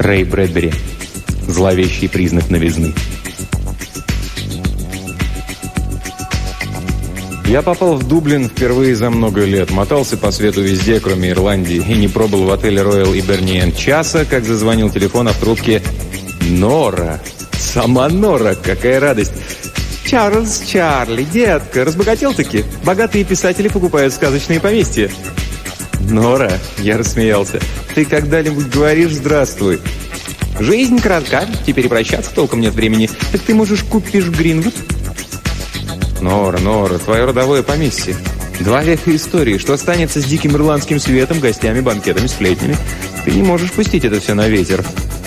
Рэй Брэдбери. Зловещий признак новизны. Я попал в Дублин впервые за много лет. Мотался по свету везде, кроме Ирландии. И не пробыл в отеле Royal Иберниен часа, как зазвонил телефон, а в трубке Нора. Сама Нора, какая радость. «Чарльз, Чарли, детка, разбогател-таки? Богатые писатели покупают сказочные поместья». «Нора», — я рассмеялся, — «ты когда-нибудь говоришь «здравствуй»?» «Жизнь кратка, теперь прощаться толком нет времени. Так ты можешь купишь Гринвуд?» Нора, Нора, твое родовое поместье. Два века истории. Что останется с диким ирландским светом, гостями, банкетами, сплетнями? Ты не можешь пустить это все на ветер.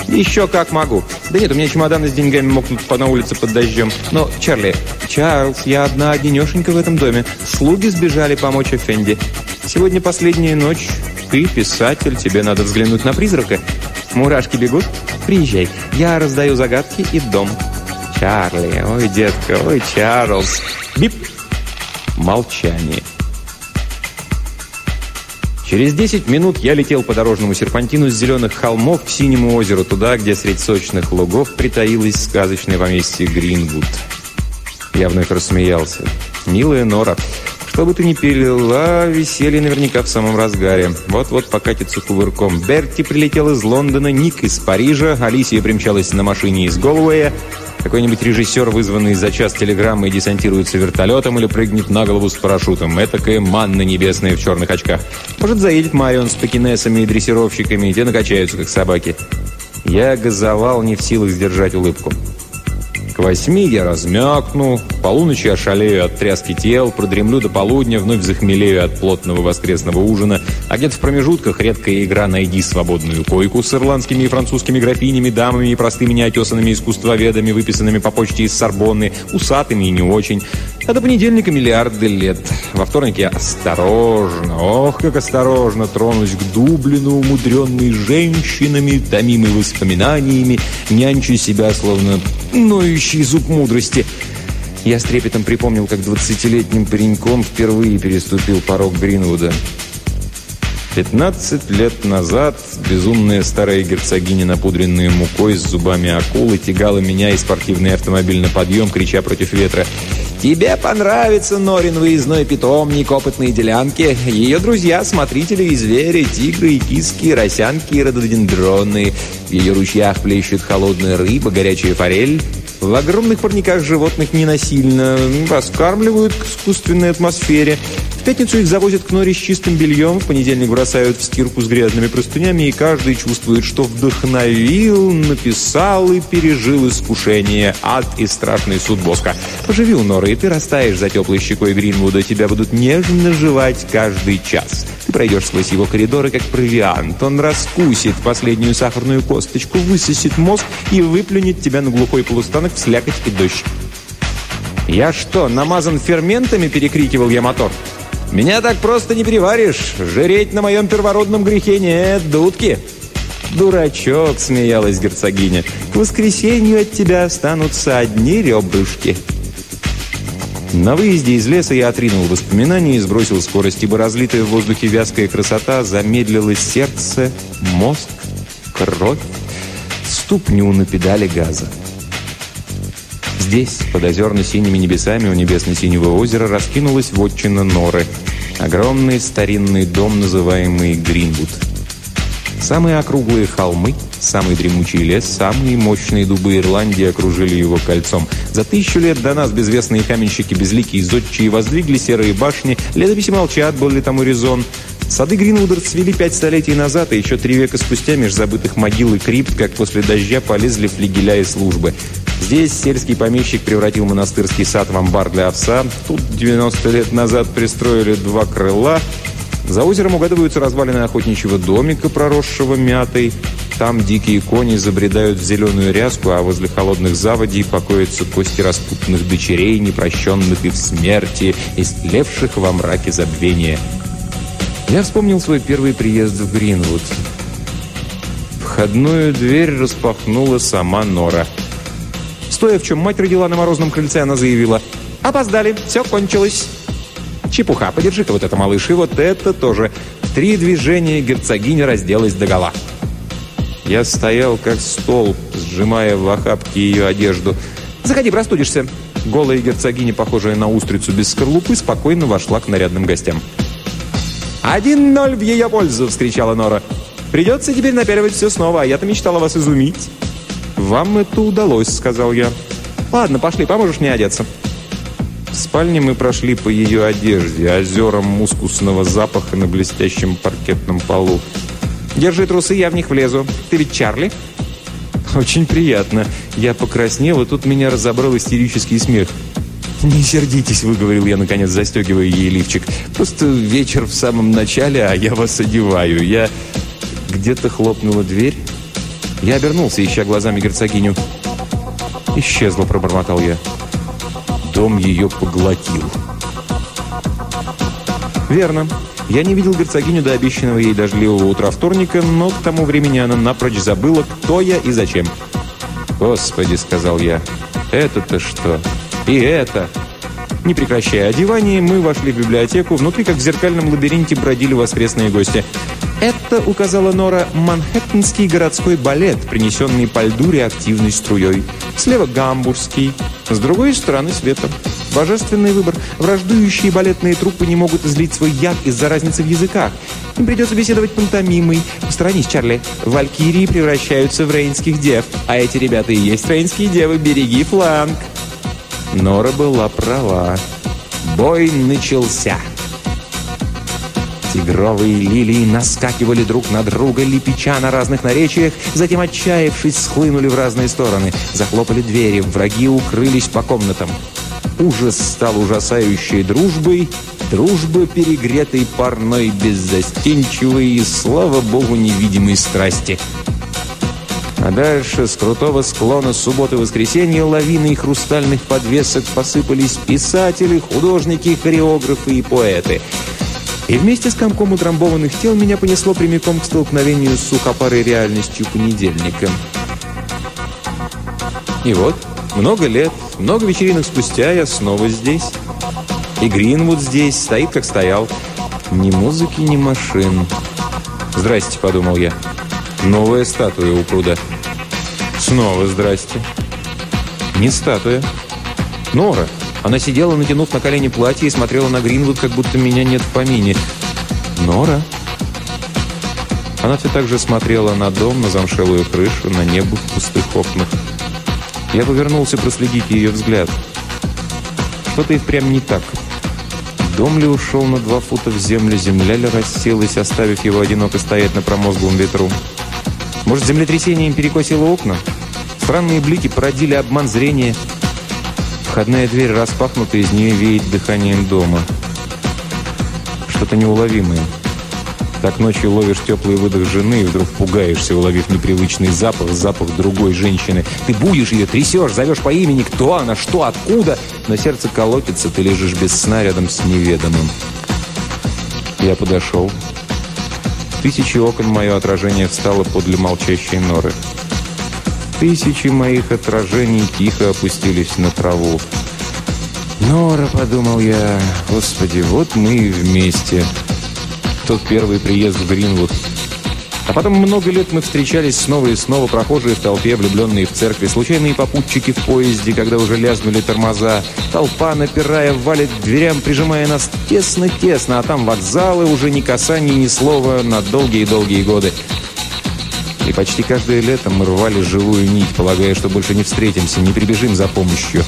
Еще как могу. Да нет, у меня чемоданы с деньгами мокнут на улице под дождем. Но, Чарли, Чарльз, я одна одинешенька в этом доме. Слуги сбежали помочь Эфенди. Сегодня последняя ночь. Ты писатель, тебе надо взглянуть на призрака. Мурашки бегут? Приезжай. Я раздаю загадки и дом. Чарли, ой, детка, ой, Чарльз. Бип! Молчание. Через 10 минут я летел по дорожному серпантину с зеленых холмов к синему озеру, туда, где среди сочных лугов притаилось сказочное поместье Гринвуд. Я вновь рассмеялся. «Милая Нора, что бы ты ни пилила, веселье наверняка в самом разгаре. Вот-вот покатится кувырком. Берти прилетел из Лондона, Ник из Парижа, Алисия примчалась на машине из Голуэя, какой-нибудь режиссер, вызванный за час телеграммой, десантируется вертолетом или прыгнет на голову с парашютом. Этакая манна небесная в черных очках. Может, заедет Марион с пакинесами и дрессировщиками, и те накачаются, как собаки. Я газовал, не в силах сдержать улыбку. К восьми я размякну, к полуночи ошалею от тряски тел, продремлю до полудня, вновь захмелею от плотного воскресного ужина, а где-то в промежутках редкая игра «Найди свободную койку» с ирландскими и французскими графинями, дамами и простыми неотесанными искусствоведами, выписанными по почте из Сорбонны, усатыми и не очень. А до понедельника миллиарды лет. Во вторник я осторожно, ох, как осторожно тронусь к Дублину, умудренный женщинами, томимый воспоминаниями, нянчу себя, словно ноющий зуб мудрости. Я с трепетом припомнил, как двадцатилетним пареньком впервые переступил порог Гринвуда. Пятнадцать лет назад безумная старая герцогиня, напудренная мукой с зубами акулы, тягала меня и спортивный автомобиль на подъем, крича против ветра «Тебе понравится Норин выездной питомник, опытные делянки. Ее друзья, смотрители и звери, тигры и киски, росянки и рододендроны. В ее ручьях плещет холодная рыба, горячая форель». В огромных парниках животных ненасильно раскармливают к искусственной атмосфере. Пятницу их завозят к норе с чистым бельем, в понедельник бросают в стирку с грязными простынями, и каждый чувствует, что вдохновил, написал и пережил искушение, ад и страшный суд Боска. Поживи у норы, и ты растаешь за теплой щекой Гринвуда, тебя будут нежно жевать каждый час. Ты пройдешь сквозь его коридоры, как провиант. Он раскусит последнюю сахарную косточку, высосет мозг и выплюнет тебя на глухой полустанок в слякоть и дождь. «Я что, намазан ферментами?» – перекрикивал я мотор. «Меня так просто не переваришь. Жреть на моем первородном грехе нет, дудки!» «Дурачок!» — смеялась герцогиня. «К воскресенью от тебя останутся одни ребрышки». На выезде из леса я отринул воспоминания и сбросил скорость, ибо разлитая в воздухе вязкая красота замедлила сердце, мозг, кровь, ступню на педали газа. Здесь, под озерно-синими небесами у небесно-синего озера, раскинулась вотчина Норы. Огромный старинный дом, называемый Гринвуд. Самые округлые холмы, самый дремучий лес, самые мощные дубы Ирландии окружили его кольцом. За тысячу лет до нас безвестные каменщики, безликие зодчие воздвигли серые башни, летописи молчат, был ли тому резон. Сады Гринвуда расцвели пять столетий назад, и еще три века спустя меж забытых могил и крипт, как после дождя, полезли флигеля и службы. Здесь сельский помещик превратил монастырский сад в амбар для овса. Тут 90 лет назад пристроили два крыла. За озером угадываются развалины охотничьего домика, проросшего мятой. Там дикие кони забредают в зеленую ряску, а возле холодных заводей покоятся кости распутных дочерей, непрощенных и в смерти, истлевших во мраке забвения. Я вспомнил свой первый приезд в Гринвуд. Входную дверь распахнула сама Нора – Стоя, в чем мать родила на морозном крыльце, она заявила «Опоздали, все кончилось». Чепуха, подержи-ка вот это, малыш, и вот это тоже. Три движения герцогиня разделась догола. Я стоял как стол, сжимая в охапке ее одежду. «Заходи, простудишься!» Голая герцогиня, похожая на устрицу без скорлупы, спокойно вошла к нарядным гостям. «Один ноль в ее пользу!» — вскричала Нора. «Придется теперь напяливать все снова, а я-то мечтала вас изумить». «Вам это удалось», — сказал я. «Ладно, пошли, поможешь мне одеться». В спальне мы прошли по ее одежде, озерам мускусного запаха на блестящем паркетном полу. «Держи трусы, я в них влезу. Ты ведь Чарли?» «Очень приятно. Я покраснел, и тут меня разобрал истерический смех. «Не сердитесь», — выговорил я, наконец, застегивая ей лифчик. «Просто вечер в самом начале, а я вас одеваю. Я...» Где-то хлопнула дверь. Я обернулся, ища глазами герцогиню. «Исчезла», — пробормотал я. Дом ее поглотил. «Верно. Я не видел герцогиню до обещанного ей дождливого утра вторника, но к тому времени она напрочь забыла, кто я и зачем. «Господи», — сказал я, — «это-то что? И это?» Не прекращая одевание, мы вошли в библиотеку. Внутри, как в зеркальном лабиринте, бродили воскресные гости. Это, указала Нора, манхэттенский городской балет, принесенный по льду реактивной струей. Слева гамбургский, с другой стороны света. Божественный выбор. Враждующие балетные труппы не могут излить свой яд из-за разницы в языках. Им придется беседовать пантомимой. Посторонись, Чарли. Валькирии превращаются в рейнских дев. А эти ребята и есть рейнские девы. Береги фланг. Нора была права. Бой начался. Тигровые лилии наскакивали друг на друга, лепеча на разных наречиях, затем, отчаявшись, схлынули в разные стороны. Захлопали двери, враги укрылись по комнатам. Ужас стал ужасающей дружбой, дружба перегретой парной, беззастенчивой и, слава богу, невидимой страсти. А дальше с крутого склона субботы и воскресенья лавиной хрустальных подвесок посыпались писатели, художники, хореографы и поэты. И вместе с комком утрамбованных тел меня понесло прямиком к столкновению с сухопарой реальностью понедельника. И вот, много лет, много вечеринок спустя я снова здесь. И Гринвуд здесь стоит, как стоял. Ни музыки, ни машин. «Здрасте», — подумал я. «Новая статуя у пруда». «Снова здрасте». «Не статуя. Нора». Она сидела, натянув на колени платье и смотрела на Гринвуд, как будто меня нет в помине. «Нора?» Она все так же смотрела на дом, на замшелую крышу, на небо в пустых окнах. Я повернулся проследить ее взгляд. Что-то и впрямь не так. Дом ли ушел на два фута в землю, земля ли расселась, оставив его одиноко стоять на промозглом ветру? Может, землетрясением перекосило окна? Странные блики породили обман зрения. Входная дверь распахнута, из нее веет дыханием дома. Что-то неуловимое. Так ночью ловишь теплый выдох жены и вдруг пугаешься, уловив непривычный запах, запах другой женщины. Ты будешь ее, трясешь, зовешь по имени, кто она, что, откуда. Но сердце колотится, ты лежишь без сна рядом с неведомым. Я подошел. тысячи окон мое отражение встало подле молчащей норы. Тысячи моих отражений тихо опустились на траву. «Нора», — подумал я, — «Господи, вот мы и вместе» тот первый приезд в Гринвуд. А потом много лет мы встречались снова и снова, прохожие в толпе, влюбленные в церкви, случайные попутчики в поезде, когда уже лязнули тормоза. Толпа, напирая, валит к дверям, прижимая нас тесно-тесно, а там вокзалы, уже ни касания, ни слова на долгие-долгие годы. Почти каждое лето мы рвали живую нить, полагая, что больше не встретимся, не прибежим за помощью.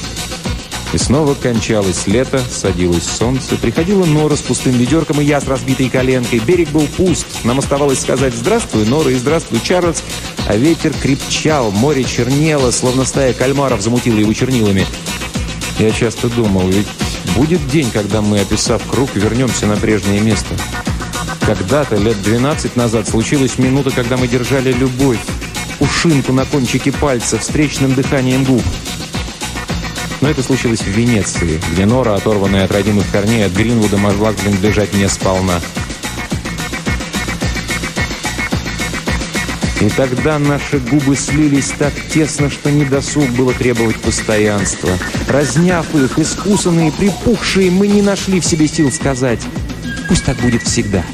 И снова кончалось лето, садилось солнце, приходила Нора с пустым ведерком и я с разбитой коленкой. Берег был пуст. Нам оставалось сказать «Здравствуй, Нора» и «Здравствуй, Чарльз». А ветер крепчал, море чернело, словно стая кальмаров замутила его чернилами. Я часто думал, ведь будет день, когда мы, описав круг, вернемся на прежнее место. Когда-то, лет 12 назад, случилась минута, когда мы держали любовь, ушинку на кончике пальца, встречным дыханием губ. Но это случилось в Венеции, где Нора, оторванная от родимых корней, от Гринвуда могла принадлежать мне сполна. И тогда наши губы слились так тесно, что недосуг было требовать постоянства. Разняв их, искусанные, припухшие, мы не нашли в себе сил сказать «Пусть так будет всегда».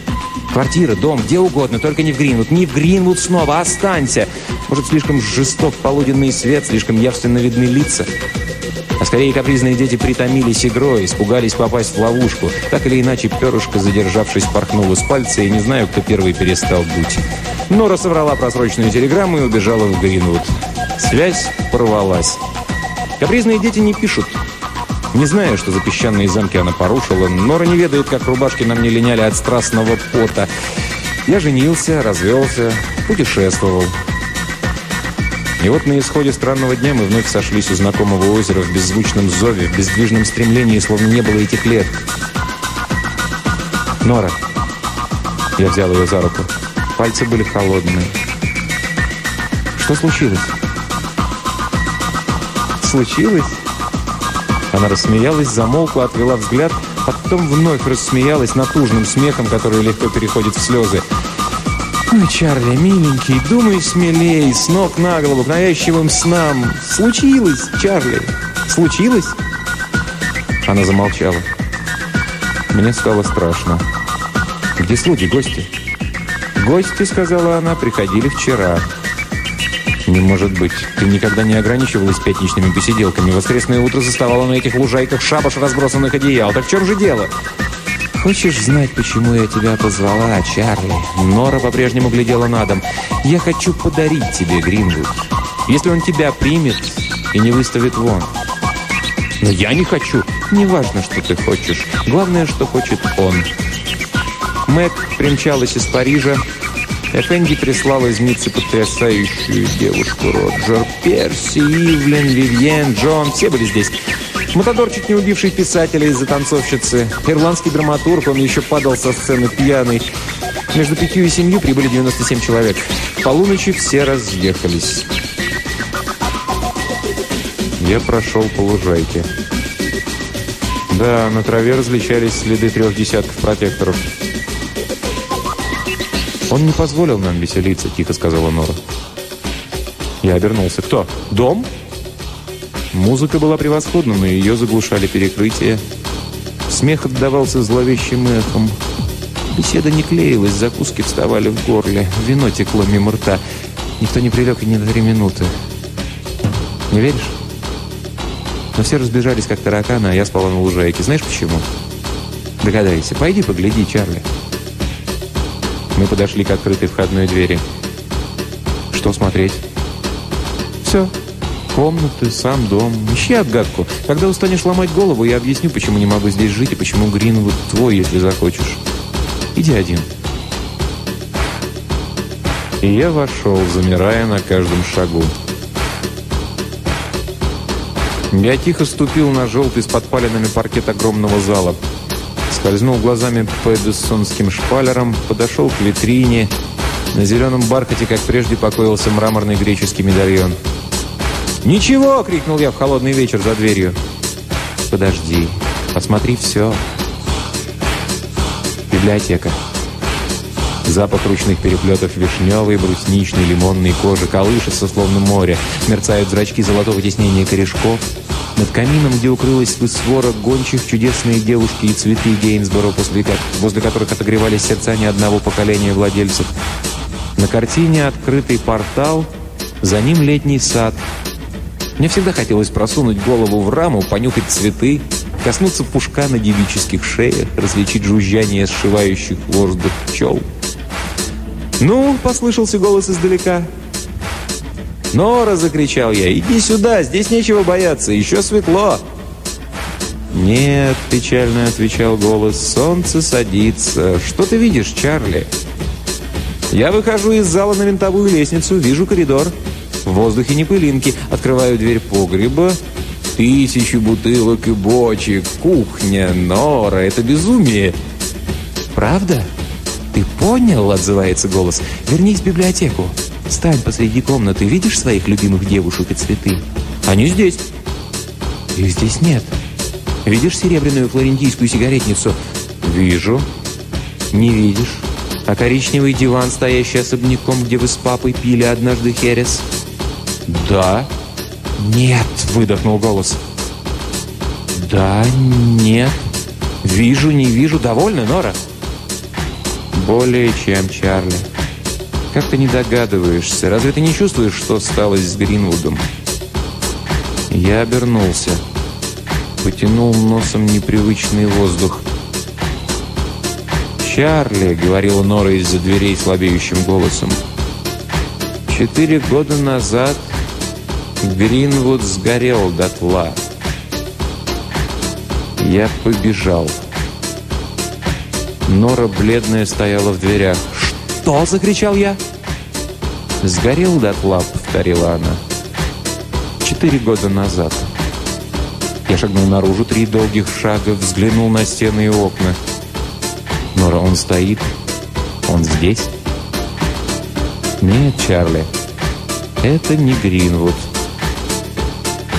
Квартира, дом, где угодно, только не в Гринвуд. Не в Гринвуд снова, останься. Может, слишком жесток полуденный свет, слишком явственно видны лица. А скорее капризные дети притомились игрой, испугались попасть в ловушку. Так или иначе, перышко, задержавшись, порхнуло с пальца, и не знаю, кто первый перестал дуть. Нора соврала просроченную телеграмму и убежала в Гринвуд. Связь порвалась. Капризные дети не пишут. Не знаю, что за песчаные замки она порушила. Нора не ведает, как рубашки на мне линяли от страстного пота. Я женился, развелся, путешествовал. И вот на исходе странного дня мы вновь сошлись у знакомого озера в беззвучном зове, в бездвижном стремлении, словно не было этих лет. «Нора!» Я взял ее за руку. Пальцы были холодные. «Что случилось?» «Случилось?» Она рассмеялась, замолкла, отвела взгляд, потом вновь рассмеялась натужным смехом, который легко переходит в слезы. «Ой, Чарли, миленький, думай смелей, с ног на голову, к навязчивым снам. Случилось, Чарли, случилось?» Она замолчала. Мне стало страшно. «Где слуги, гости?» «Гости, — сказала она, — приходили вчера». «Не может быть. Ты никогда не ограничивалась пятничными посиделками. Воскресное утро заставала на этих лужайках шабаш разбросанных одеял. Так в чем же дело?» «Хочешь знать, почему я тебя позвала, Чарли?» Нора по-прежнему глядела на дом. «Я хочу подарить тебе Гринвуд. Если он тебя примет и не выставит вон». «Но я не хочу». «Неважно, что ты хочешь. Главное, что хочет он». Мэг примчалась из Парижа, Эфенди прислал из Ниццы потрясающую девушку Роджер. Перси, Ивлен, Вивьен, Джон, все были здесь. Матадор, чуть не убивший писателя из-за танцовщицы. Ирландский драматург, он еще падал со сцены пьяный. Между пятью и семью прибыли 97 человек. К полуночи все разъехались. Я прошел по лужайке. Да, на траве различались следы трех десятков протекторов. «Он не позволил нам веселиться», — тихо сказала Нора. Я обернулся. «Кто? Дом?» Музыка была превосходна, но ее заглушали перекрытия. Смех отдавался зловещим эхом. Беседа не клеилась, закуски вставали в горле. Вино текло мимо рта. Никто не прилег и ни на три минуты. Не веришь? Но все разбежались, как тараканы, а я спала на лужайке. Знаешь почему? Догадайся. Пойди погляди, Чарли. Мы подошли к открытой входной двери. Что смотреть? Все. Комнаты, сам дом. Ищи отгадку. Когда устанешь ломать голову, я объясню, почему не могу здесь жить и почему Гринвуд твой, если захочешь. Иди один. И я вошел, замирая на каждом шагу. Я тихо ступил на желтый с подпаленными паркет огромного зала. Скользнул глазами по эдессонским шпалерам, подошел к витрине. На зеленом бархате, как прежде, покоился мраморный греческий медальон. «Ничего!» — крикнул я в холодный вечер за дверью. «Подожди, посмотри все». Библиотека. Запах ручных переплетов вишневой, брусничной, лимонной кожи колышется, словно море. Мерцают зрачки золотого тиснения корешков. Над камином, где укрылась бы свора гончих, чудесные девушки и цветы Гейнсборо, после, возле которых отогревались сердца ни одного поколения владельцев. На картине открытый портал, за ним летний сад. Мне всегда хотелось просунуть голову в раму, понюхать цветы, коснуться пушка на девических шеях, различить жужжание сшивающих воздух пчел. «Ну!» — послышался голос издалека — «Нора!» – закричал я. «Иди сюда! Здесь нечего бояться! Еще светло!» «Нет», – печально отвечал голос, – «солнце садится. Что ты видишь, Чарли?» Я выхожу из зала на винтовую лестницу, вижу коридор. В воздухе не пылинки. Открываю дверь погреба. Тысячи бутылок и бочек. Кухня, нора. Это безумие. «Правда? Ты понял?» – отзывается голос. «Вернись в библиотеку». Стань посреди комнаты, видишь своих любимых девушек и цветы? Они здесь. Их здесь нет. Видишь серебряную флорентийскую сигаретницу? Вижу. Не видишь. А коричневый диван, стоящий особняком, где вы с папой пили однажды херес? Да. Нет, выдохнул голос. Да, нет. Вижу, не вижу. Довольно, Нора? Более чем, Чарли. Как ты не догадываешься? Разве ты не чувствуешь, что стало с Гринвудом? Я обернулся. Потянул носом непривычный воздух. «Чарли», — говорила Нора из-за дверей слабеющим голосом, — «четыре года назад Гринвуд сгорел дотла. Я побежал. Нора бледная стояла в дверях. «Что?» — закричал я. «Сгорел дотла», — повторила она. «Четыре года назад». Я шагнул наружу три долгих шага, взглянул на стены и окна. Нора, он стоит? Он здесь? Нет, Чарли, это не Гринвуд.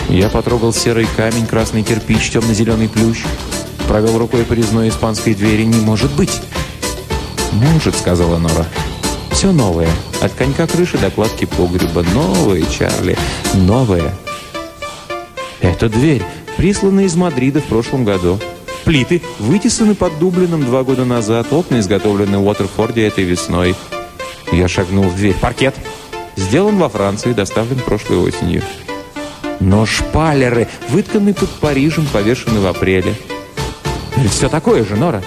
Я потрогал серый камень, красный кирпич, темно-зеленый плющ. Провел рукой по резной испанской двери. «Не может быть!» «Может», — сказала Нора. «Все новое. От конька крыши до кладки погреба. Новое, Чарли. Новое». «Это дверь, присланная из Мадрида в прошлом году. Плиты вытесаны под Дублином два года назад. Окна изготовлены в Уотерфорде этой весной». Я шагнул в дверь. «Паркет. Сделан во Франции, доставлен прошлой осенью». Но шпалеры вытканы под Парижем, повешены в апреле. Все такое же, Нора.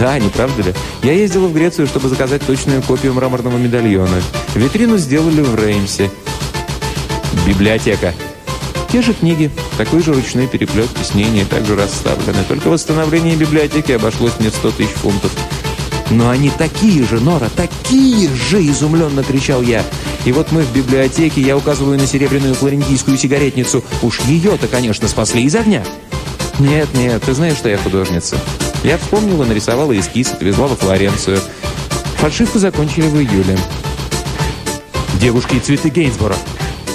Да, не правда ли? Я ездила в Грецию, чтобы заказать точную копию мраморного медальона. Витрину сделали в Реймсе. Библиотека. Те же книги, такой же ручной переплет, тиснения также расставлены. Только восстановление библиотеки обошлось мне в 100 тысяч фунтов. «Но они такие же, Нора, такие же!» – изумленно кричал я. И вот мы в библиотеке, я указываю на серебряную флорентийскую сигаретницу. Уж ее-то, конечно, спасли из огня. Нет, нет, ты знаешь, что я художница. Я вспомнила, нарисовала эскиз, отвезла во Флоренцию. Фальшивку закончили в июле. «Девушки и цветы Гейнсбора».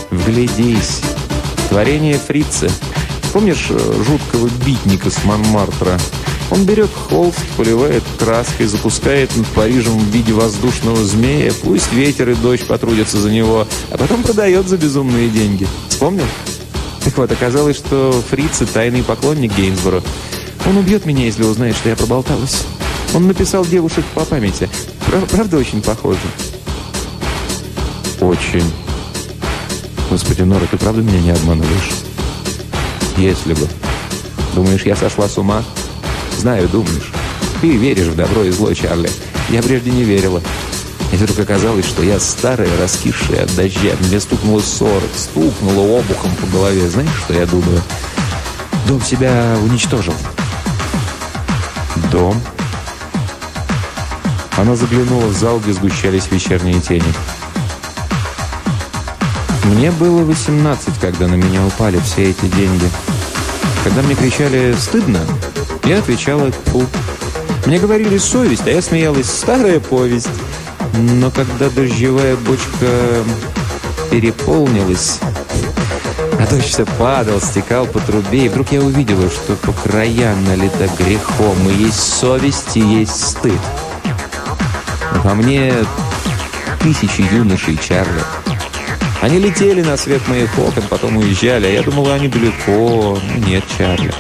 «Вглядись». Творение Фрица. Помнишь э, жуткого битника с Монмартра? Он берет холст, поливает краской, запускает над Парижем в виде воздушного змея, пусть ветер и дождь потрудятся за него, а потом продает за безумные деньги. Вспомнил? Так вот, оказалось, что Фриц – тайный поклонник Гейнсборо. Он убьет меня, если узнает, что я проболталась. Он написал девушек по памяти. Правда, очень похоже? Очень. Господи, Нора, ты правда меня не обманываешь? Если бы. Думаешь, я сошла с ума? Знаю, думаешь. Ты веришь в добро и зло, Чарли. Я прежде не верила. И вдруг оказалось, что я старая, раскисшая от дождя. Мне стукнуло сорок, стукнуло обухом по голове. Знаешь, что я думаю? Дом себя уничтожил. Дом? Она заглянула в зал, где сгущались вечерние тени. Мне было 18, когда на меня упали все эти деньги. Когда мне кричали «стыдно», я отвечала «Фу». Мне говорили «совесть», а я смеялась «старая повесть». Но когда дождевая бочка переполнилась, дождь все падал, стекал по трубе, и вдруг я увидела, что по краям налита грехом, и есть совесть, и есть стыд. Во мне тысячи юношей Чарли. Они летели на свет моих окон, потом уезжали, а я думала, они далеко. Ну, нет, Чарли.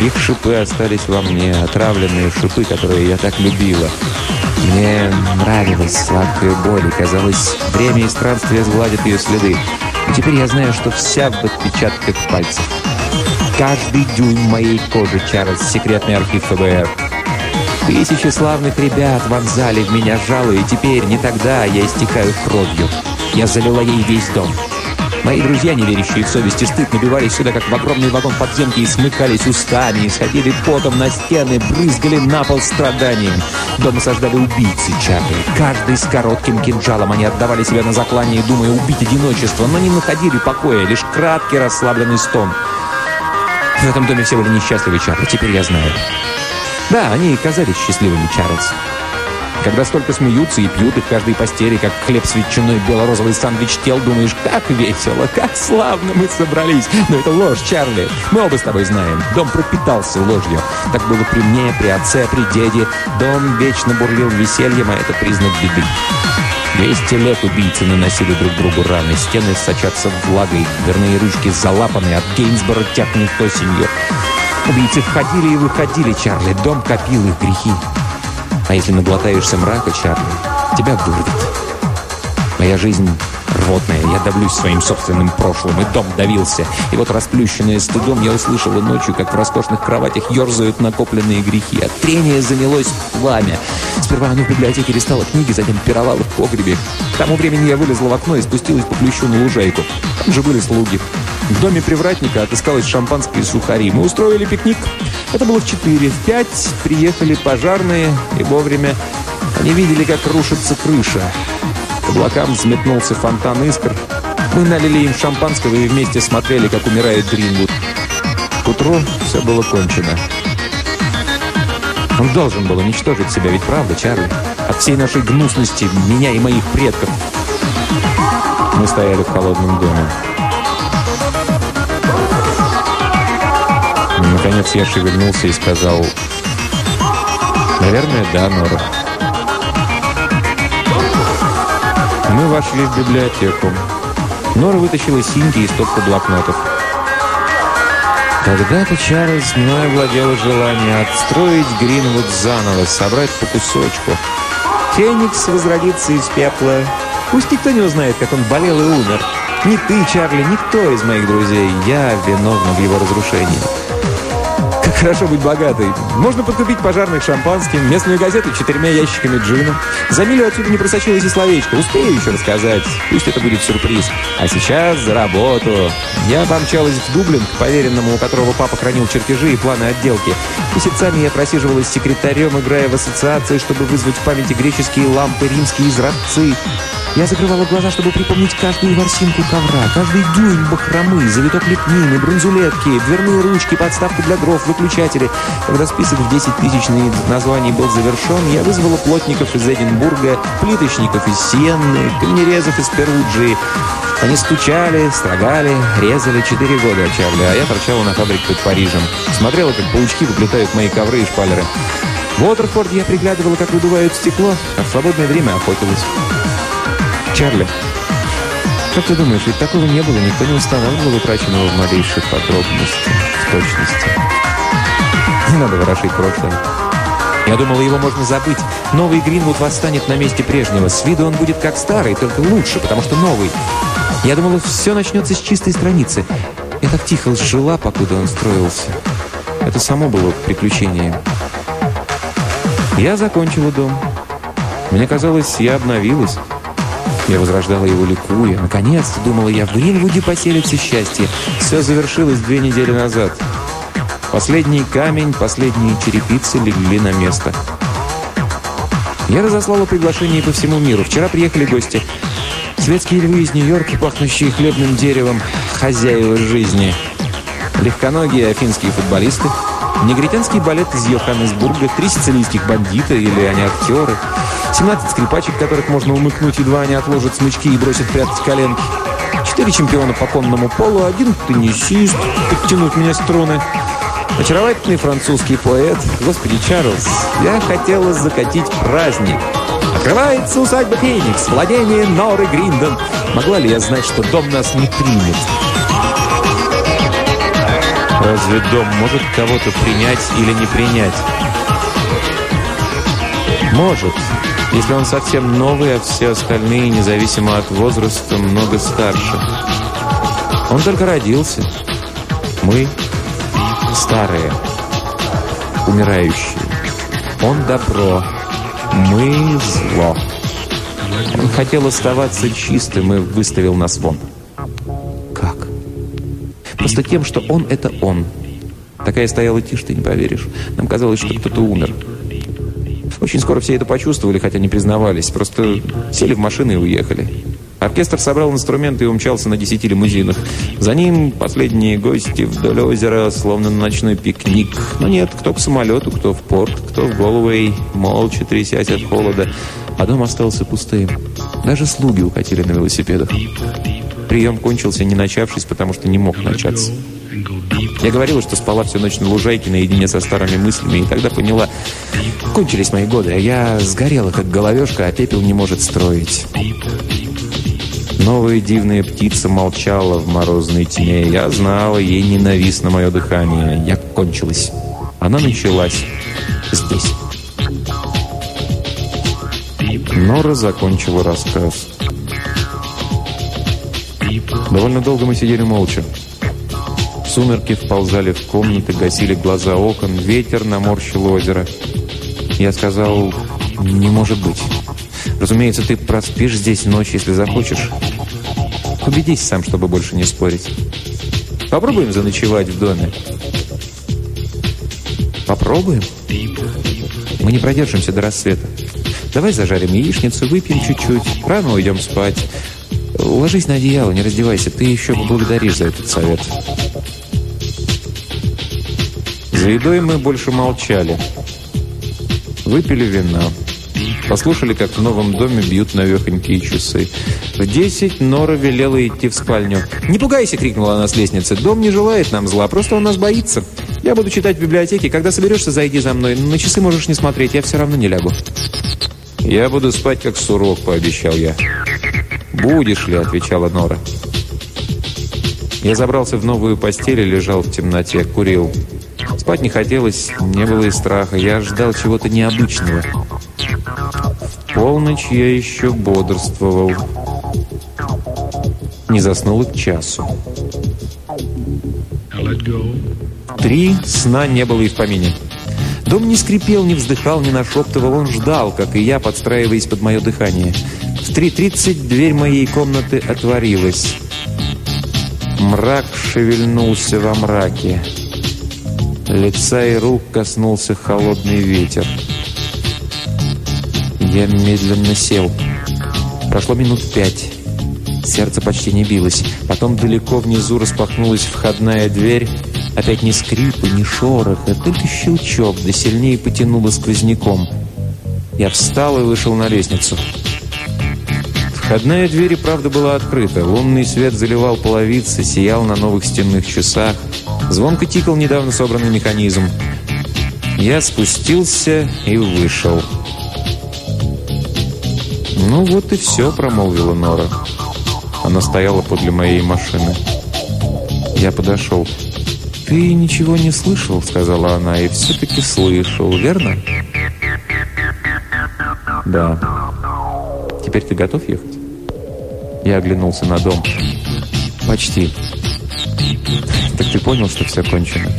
Их шипы остались во мне, отравленные шипы, которые я так любила. Мне нравилась сладкая боль, и казалось, время и странствие сгладят ее следы. Теперь я знаю, что вся в отпечатках пальцев. Каждый дюйм моей кожи, Чарльз, секретный архив ФБР. Тысячи славных ребят вонзали в меня жало, и теперь, не тогда, я истекаю кровью. Я залила ей весь дом. Мои друзья, не верящие в совесть и стыд, набивались сюда, как в огромный вагон подземки, и смыкались устами, исходили потом на стены, брызгали на пол страданием. Дом осаждали убийцы Чарли. Каждый с коротким кинжалом они отдавали себя на заклание, думая убить одиночество, но не находили покоя, лишь краткий расслабленный стон. В этом доме все были несчастливы, Чарли, теперь я знаю. Да, они казались счастливыми, Чарльз. Когда столько смеются и пьют, и в каждой постели, как хлеб с ветчиной, белорозовый сандвич тел, думаешь, как весело, как славно мы собрались. Но это ложь, Чарли. Мы оба с тобой знаем. Дом пропитался ложью. Так было при мне, при отце, при деде. Дом вечно бурлил весельем, а это признак беды. Двести лет убийцы наносили друг другу раны, стены сочатся влагой, дверные ручки залапаны, от Гейнсбора тяпнет осенью. Убийцы входили и выходили, Чарли, дом копил их грехи. А если наглотаешься мрака, Чарли, тебя вырвет. Моя жизнь рвотная. Я давлюсь своим собственным прошлым, и дом давился. И вот расплющенная стыдом, я услышала ночью, как в роскошных кроватях ерзают накопленные грехи. От трения занялось пламя. Сперва оно в библиотеке листало книги, затем пировало в погребе. К тому времени я вылезла в окно и спустилась по плющу на лужайку. Там же были слуги. В доме привратника отыскалось шампанское и сухари. Мы устроили пикник. Это было в четыре. В пять приехали пожарные, и вовремя они видели, как рушится крыша. К облакам взметнулся фонтан искр. Мы налили им шампанского и вместе смотрели, как умирает Гринвуд. К утру все было кончено. Он должен был уничтожить себя, ведь правда, Чарли? От всей нашей гнусности, меня и моих предков. Мы стояли в холодном доме. Наконец я шевельнулся и сказал, «Наверное, да, Нора». Мы вошли в библиотеку. Нора вытащила синьки и стопку блокнотов. Когда-то, Чарльз, мной владело желание отстроить Гринвуд заново, собрать по кусочку. Феникс возродится из пепла. Пусть никто не узнает, как он болел и умер. Ни ты, Чарли, никто из моих друзей. Я виновна в его разрушении. Хорошо быть богатой. Можно подкупить пожарных шампанским, местную газету четырьмя ящиками джина. За милю отсюда не просочилось и словечко. Успею еще рассказать. Пусть это будет сюрприз. А сейчас за работу. Я помчалась в Дублин, к поверенному, у которого папа хранил чертежи и планы отделки. Месяцами я просиживалась с секретарем, играя в ассоциации, чтобы вызвать в памяти греческие лампы, римские изразцы. Я закрывала глаза, чтобы припомнить каждую ворсинку ковра, каждый дюйм бахромы, завиток лепнины, бронзулетки, дверные ручки, подставку для дров, выключатели. Когда список в 10 тысячных названий был завершен, я вызвала плотников из Эдинбурга, плиточников из Сиенны, камнерезов из Перуджии. Они стучали, строгали, резали четыре года, Чарли, а я торчала на фабрике под Парижем. Смотрела, как паучки выплетают мои ковры и шпалеры. В Уотерфорде я приглядывала, как выдувают стекло, а в свободное время охотилась. Чарли, как ты думаешь, ведь такого не было, никто не устанавливал утраченного в малейших подробностях, в точности. Не надо ворошить прошлое. Я думала, его можно забыть. Новый Гринвуд восстанет на месте прежнего. С виду он будет как старый, только лучше, потому что новый. Я думала, все начнется с чистой страницы. Я так тихо жила, покуда он строился. Это само было приключением. Я закончила дом. Мне казалось, я обновилась. Я возрождала его ликуя. Наконец-то, думала я, в Гринвуде поселится счастье. Все завершилось две недели назад. Последний камень, последние черепицы легли на место. Я разослала приглашение по всему миру. Вчера приехали гости. Светские львы из Нью-Йорка, пахнущие хлебным деревом, хозяева жизни. Легконогие афинские футболисты, негритянский балет из Йоханнесбурга, три сицилийских бандита или они актеры – 17 скрипачек, которых можно умыкнуть, едва они отложат смычки и бросят прятать коленки. Четыре чемпиона по конному полу, один теннисист, подтянуть мне струны. Очаровательный французский поэт. Господи, Чарльз, я хотела закатить праздник. Открывается усадьба Феникс, владение Норы Гриндон. Могла ли я знать, что дом нас не примет? Разве дом может кого-то принять или не принять? Может если он совсем новый, а все остальные, независимо от возраста, много старше. Он только родился. Мы старые, умирающие. Он добро, мы зло. Он хотел оставаться чистым и выставил нас вон. Как? Просто тем, что он — это он. Такая стояла тишь, ты не поверишь. Нам казалось, что кто-то умер. Очень скоро все это почувствовали, хотя не признавались. Просто сели в машины и уехали. Оркестр собрал инструменты и умчался на десяти лимузинах. За ним последние гости вдоль озера, словно на ночной пикник. Но нет, кто к самолету, кто в порт, кто в Голуэй, молча трясясь от холода. А дом остался пустым. Даже слуги укатили на велосипедах. Прием кончился, не начавшись, потому что не мог начаться. Я говорила, что спала всю ночь на лужайке наедине со старыми мыслями, и тогда поняла, кончились мои годы, а я сгорела, как головешка, а пепел не может строить. Новая дивная птица молчала в морозной тьме. Я знала, ей ненавистно мое дыхание. Я кончилась. Она началась здесь. Нора закончила рассказ. Довольно долго мы сидели молча. Сумерки вползали в комнаты, гасили глаза окон, ветер наморщил озеро. Я сказал, не может быть. Разумеется, ты проспишь здесь ночь, если захочешь. Убедись сам, чтобы больше не спорить. Попробуем заночевать в доме. Попробуем? Мы не продержимся до рассвета. Давай зажарим яичницу, выпьем чуть-чуть, рано уйдем спать. Ложись на одеяло, не раздевайся, ты еще поблагодаришь за этот совет. За едой мы больше молчали. Выпили вина. Послушали, как в новом доме бьют навехонькие часы. В десять Нора велела идти в спальню. «Не пугайся!» — крикнула она с лестницы. «Дом не желает нам зла, просто он нас боится. Я буду читать в библиотеке. Когда соберешься, зайди за мной. На часы можешь не смотреть, я все равно не лягу». «Я буду спать, как сурок», — пообещал я. «Будешь ли?» — отвечала Нора. Я забрался в новую постель и лежал в темноте, курил. Спать не хотелось, не было и страха. Я ждал чего-то необычного. Полночь я еще бодрствовал. Не заснул и к часу. Три сна не было и в помине. Дом не скрипел, не вздыхал, не нашептывал. Он ждал, как и я, подстраиваясь под мое дыхание. В 3.30 дверь моей комнаты отворилась. Мрак шевельнулся во мраке. Лица и рук коснулся холодный ветер. Я медленно сел. Прошло минут пять. Сердце почти не билось. Потом далеко внизу распахнулась входная дверь. Опять ни скрипа, ни шороха, только щелчок, да сильнее потянуло сквозняком. Я встал и вышел на лестницу. Входная дверь, правда, была открыта. Лунный свет заливал половицы, сиял на новых стенных часах. Звонко тикал недавно собранный механизм. Я спустился и вышел. «Ну вот и все», — промолвила Нора. Она стояла подле моей машины. Я подошел. «Ты ничего не слышал?» — сказала она. «И все-таки слышал, верно?» «Да». «Теперь ты готов ехать?» Я оглянулся на дом. «Почти». «Так ты понял, что все кончено?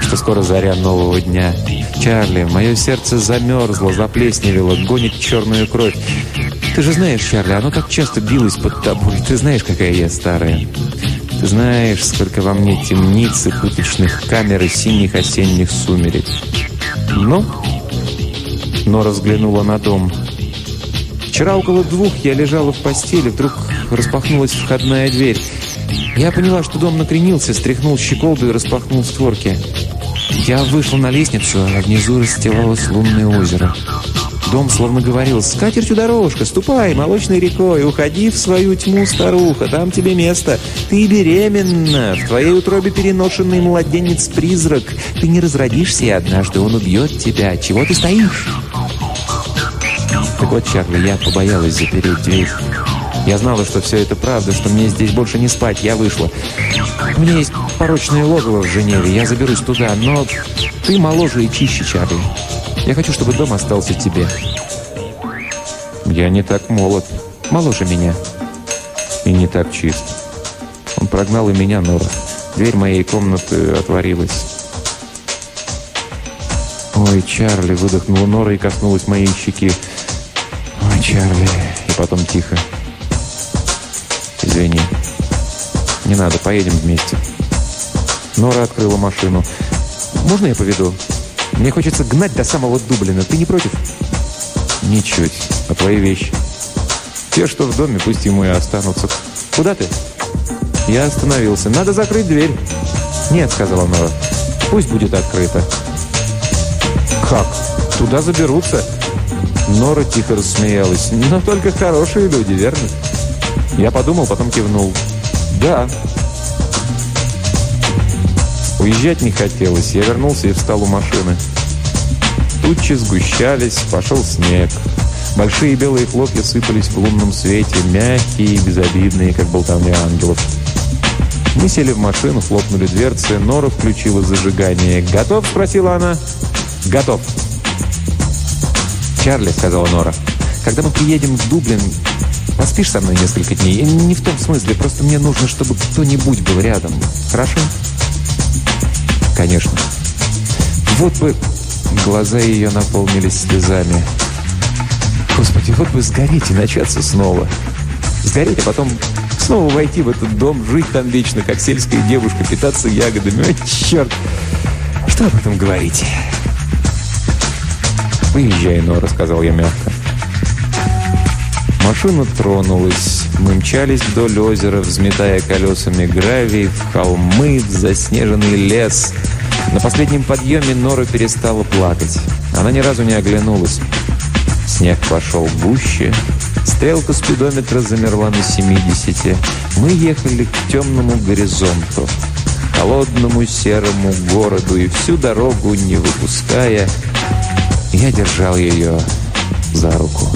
Что скоро заря нового дня?» «Чарли, мое сердце замерзло, заплесневело, гонит черную кровь. Ты же знаешь, Чарли, оно так часто билось под тобой. Ты знаешь, какая я старая. Ты знаешь, сколько во мне темниц и пыточных камер и синих осенних сумерек. Ну?» Но разглянула на дом. Вчера около двух я лежала в постели, вдруг распахнулась входная дверь. Я поняла, что дом накренился, стряхнул щеколду и распахнул створки. Я вышла на лестницу, а внизу расстилалось лунное озеро. Дом словно говорил, «С катертью дорожка, ступай молочной рекой, уходи в свою тьму, старуха, там тебе место. Ты беременна, в твоей утробе переношенный младенец-призрак. Ты не разродишься, и однажды он убьет тебя. Чего ты стоишь?» Так вот, Чарли, я побоялась запереть дверь. Я знала, что все это правда, что мне здесь больше не спать. Я вышла. У меня есть порочное логово в Женеве. Я заберусь туда, но ты моложе и чище, Чарли. Я хочу, чтобы дом остался тебе. Я не так молод. Моложе меня. И не так чист. Он прогнал и меня, Нора. Дверь моей комнаты отворилась. «Ой, Чарли!» — выдохнула Нора и коснулась моей щеки. «Ой, Чарли!» И потом тихо. «Извини. Не надо, поедем вместе». Нора открыла машину. «Можно я поведу? Мне хочется гнать до самого Дублина. Ты не против?» «Ничуть. А твои вещи?» «Те, что в доме, пусть ему и останутся. Куда ты?» Я остановился. «Надо закрыть дверь». «Нет», — сказала Нора. «Пусть будет открыто». «Как? Туда заберутся?» Нора тихо рассмеялась. «Но только хорошие люди, верно?» Я подумал, потом кивнул. «Да». Уезжать не хотелось. Я вернулся и встал у машины. Тучи сгущались, пошел снег. Большие белые хлопья сыпались в лунном свете, мягкие и безобидные, как болтовня ангелов. Мы сели в машину, хлопнули дверцы, Нора включила зажигание. «Готов?» – спросила она. «Готов». «Чарли», — сказала Нора, — Когда мы приедем в Дублин, поспишь со мной несколько дней? Не в том смысле, просто мне нужно, чтобы кто-нибудь был рядом. Хорошо? Конечно. Вот бы... Глаза ее наполнились слезами. Господи, вот бы сгореть и начаться снова. Сгореть, а потом снова войти в этот дом, жить там вечно, как сельская девушка, питаться ягодами. Ой, черт! Что об этом говорить? «Выезжай, Нора», — сказал я мягко. Машина тронулась. Мы мчались вдоль озера, взметая колесами гравий, в холмы, в заснеженный лес. На последнем подъеме Нора перестала плакать. Она ни разу не оглянулась. Снег пошел гуще. Стрелка спидометра замерла на 70. Мы ехали к темному горизонту, холодному серому городу, и всю дорогу, не выпуская, я держал ее за руку.